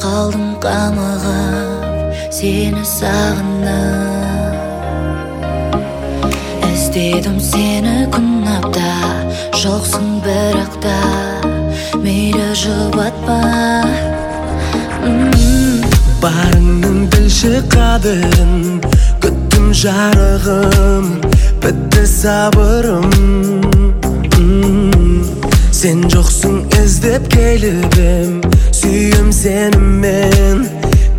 қалдым қамығып сені сағынып іздедім сені күн апта жоқсың бірақ та мейлі жұбатпа. Барыңның білші қадірін күттім жарығым бітті сабырым. Сен жоқсың іздеп келіп ем сүйем сенімен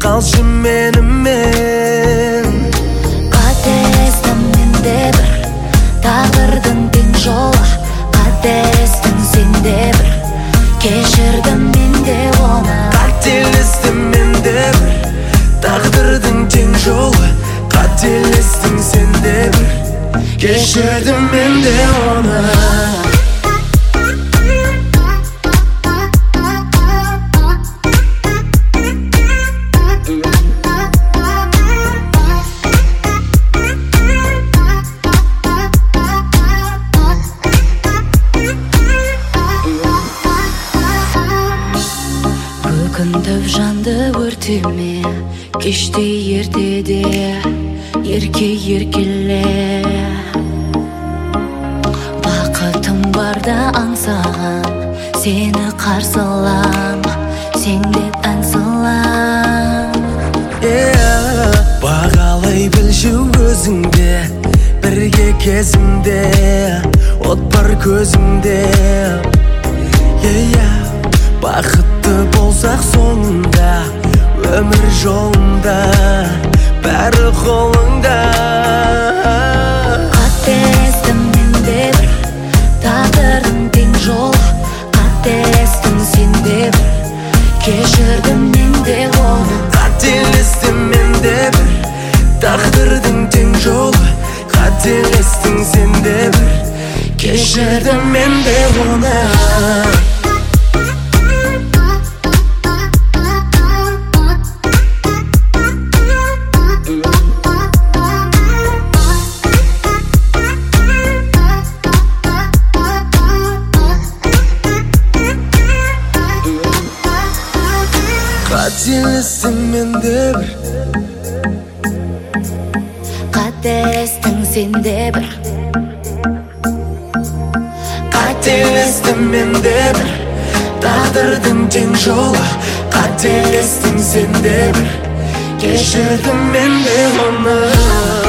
қалшы менімен қателестім мен де бір тағдырдың тең жолы қателестің сен де бір кешірдім мен де оны қателестім мен де бір тағдырдың тең жолы қателестің сен де бір кешірдім мен де оны өкінтіп жанды өртеме кеште ертеде ерке еркеле бақытым барда аңсаған сені қарсы алам сен деп ән бағалай білші өзіңде бірге кезімде от бар көзімде қолыңда. Қателестім мен де бір тағдырдың тең жолы. Қателестің сен де бір кешірдім мен де оны. Қателестім мен де бір тағдырдың тең жолы. Қателестің сен де бір кешірдім мен де оны. Қателестім мен де бір қателестің сен де бір қателестім мен де бір тағдырдың тең жолы қателестің сен де бір кешірдім мен де оны